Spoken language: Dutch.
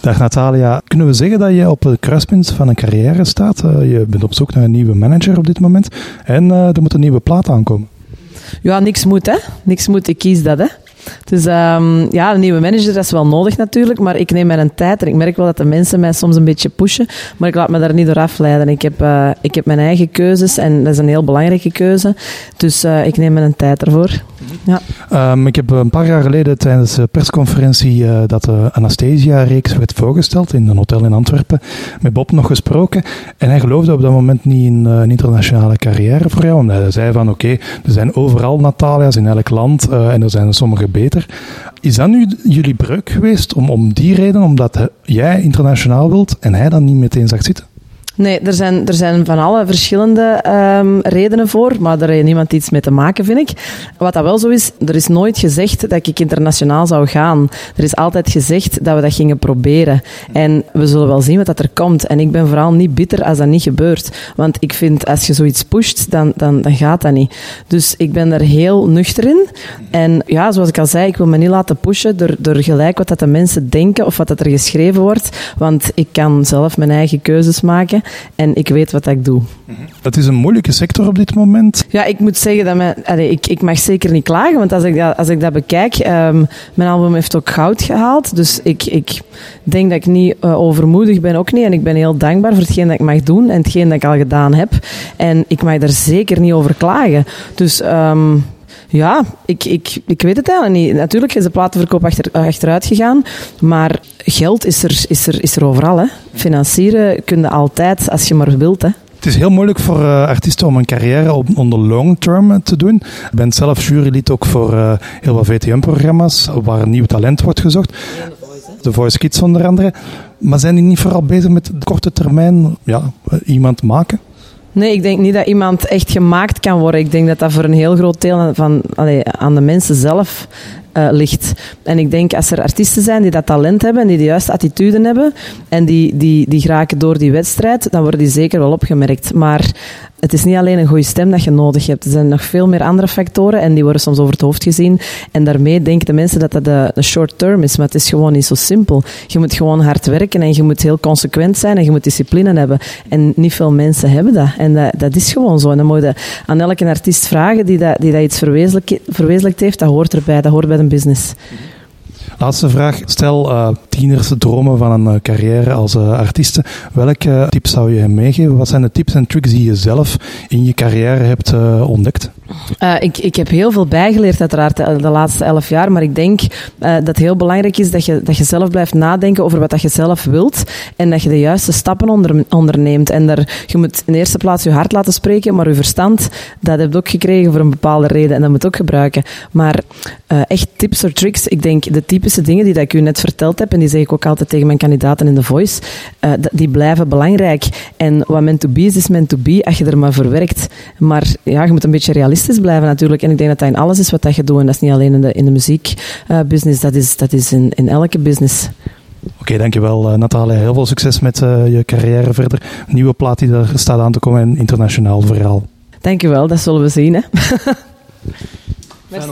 Dag Natalia, kunnen we zeggen dat je op het kruispunt van een carrière staat? Uh, je bent op zoek naar een nieuwe manager op dit moment en uh, er moet een nieuwe plaat aankomen. Ja, niks moet hè. Niks moet, ik kies dat hè. Dus um, ja, een nieuwe manager dat is wel nodig natuurlijk, maar ik neem mijn tijd en ik merk wel dat de mensen mij soms een beetje pushen, maar ik laat me daar niet door afleiden. Ik heb, uh, ik heb mijn eigen keuzes en dat is een heel belangrijke keuze, dus ik neem mijn tijd ervoor. Ja. Um, ik heb een paar jaar geleden tijdens de persconferentie uh, dat de Anastasia-reeks werd voorgesteld in een hotel in Antwerpen met Bob nog gesproken en hij geloofde op dat moment niet in een internationale carrière voor jou, omdat hij zei van oké, er zijn overal Natalia's in elk land en er zijn sommige beter. Is dat nu jullie breuk geweest om, om die reden, omdat jij internationaal wilt en hij dan niet meteen zag zitten? Nee, er zijn, er zijn van alle verschillende um, redenen voor, maar daar heeft niemand iets mee te maken, vind ik. Wat dat wel zo is, er is nooit gezegd dat ik internationaal zou gaan. Er is altijd gezegd dat we dat gingen proberen. En we zullen wel zien wat dat er komt. En ik ben vooral niet bitter als dat niet gebeurt. Want ik vind, als je zoiets pusht, dan, dan, dan gaat dat niet. Dus ik ben er heel nuchter in. En ja, zoals ik al zei, ik wil me niet laten pushen door, door gelijk wat dat de mensen denken of wat dat er geschreven wordt. Want ik kan zelf mijn eigen keuzes maken en ik weet wat ik doe. Dat is een moeilijke sector op dit moment. Ja, ik moet zeggen dat mijn, allee, ik, ik mag zeker niet klagen, want als ik dat, als ik dat bekijk, um, mijn album heeft ook goud gehaald. Dus ik, ik denk dat ik niet uh, overmoedig ben, ook niet. En ik ben heel dankbaar voor hetgeen dat ik mag doen en hetgeen dat ik al gedaan heb. En ik mag daar zeker niet over klagen. Dus... Um, ja, ik, ik, ik weet het eigenlijk niet. Natuurlijk is de platenverkoop achter, achteruit gegaan, maar geld is er, is er, is er overal. Financieren kun je altijd als je maar wilt. Hè. Het is heel moeilijk voor uh, artiesten om een carrière op, onder long term te doen. Ik ben zelf jurylid ook voor uh, heel wat VTM-programma's waar nieuw talent wordt gezocht. De Voice Kids onder andere. Maar zijn die niet vooral bezig met de korte termijn ja, iemand maken? Nee, ik denk niet dat iemand echt gemaakt kan worden. Ik denk dat dat voor een heel groot deel van, aan de mensen zelf uh, ligt. En ik denk als er artiesten zijn die dat talent hebben en die de juiste attitude hebben en die, die, die geraken door die wedstrijd, dan worden die zeker wel opgemerkt. Maar het is niet alleen een goede stem dat je nodig hebt. Er zijn nog veel meer andere factoren en die worden soms over het hoofd gezien. En daarmee denken de mensen dat dat een short term is, maar het is gewoon niet zo simpel. Je moet gewoon hard werken en je moet heel consequent zijn en je moet discipline hebben. En niet veel mensen hebben dat. En dat, is gewoon zo. En dan moet je aan elke artiest vragen die dat, die dat iets verwezenlijkt, verwezenlijkt heeft. Dat hoort erbij, dat hoort bij een business. Laatste vraag. Stel, uh, tieners dromen van een uh, carrière als uh, artieste. Welke tips zou je hen meegeven? Wat zijn de tips en tricks die je zelf in je carrière hebt ontdekt? Uh, ik, ik heb heel veel bijgeleerd uiteraard de, de laatste elf jaar, maar ik denk uh, dat het heel belangrijk is dat je, dat je zelf blijft nadenken over wat dat je zelf wilt en dat je de juiste stappen onder, onderneemt. En daar, je moet in de eerste plaats je hart laten spreken, maar je verstand, dat heb je ook gekregen voor een bepaalde reden en dat moet ook gebruiken. Maar echt tips of tricks, ik denk de typische dingen die dat ik u net verteld heb, en die zeg ik ook altijd tegen mijn kandidaten in The Voice, die blijven belangrijk. En wat meant to be is, is meant to be, als je er maar voor werkt. Maar ja, je moet een beetje realistisch blijven natuurlijk. En ik denk dat dat in alles is wat dat je doet. En dat is niet alleen in de, in de muziekbusiness, uh, dat is, dat is in, in elke business. Oké, okay, dankjewel uh, Natalia. Heel veel succes met uh, je carrière verder. Nieuwe plaat die er staat aan te komen en internationaal vooral. Dankjewel, dat zullen we zien. Hè. Merci.